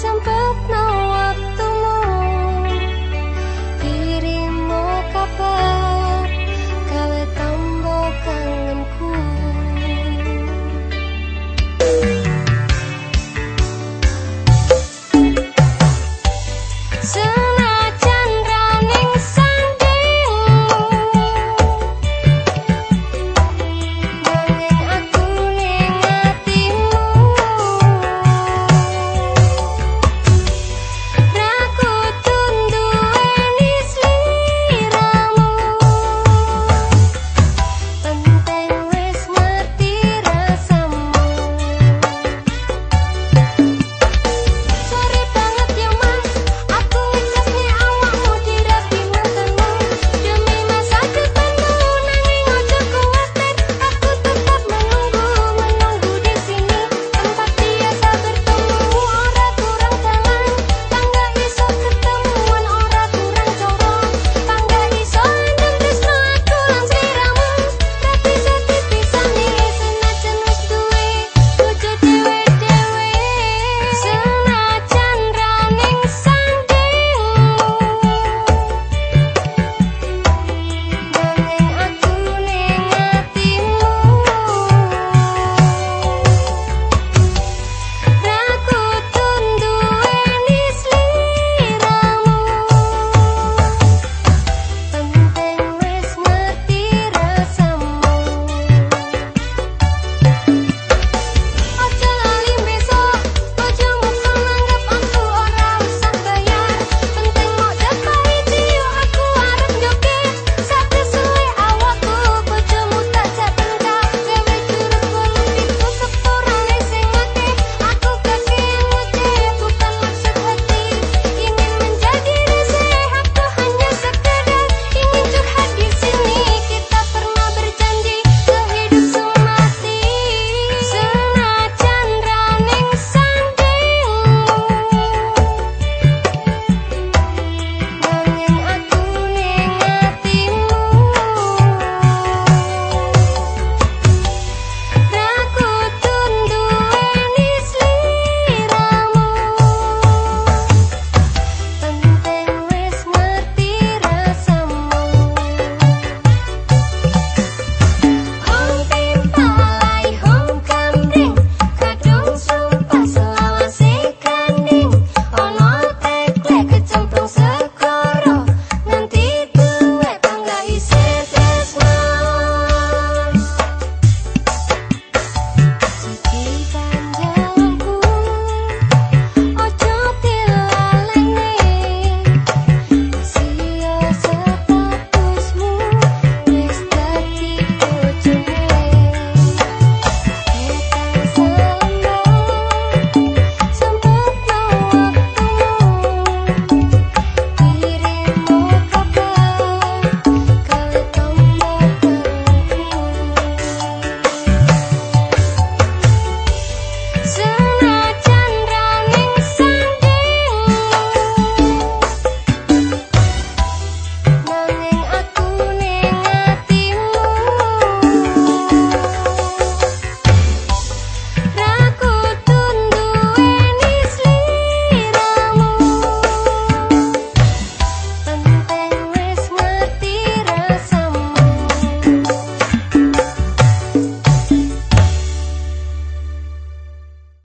想不到。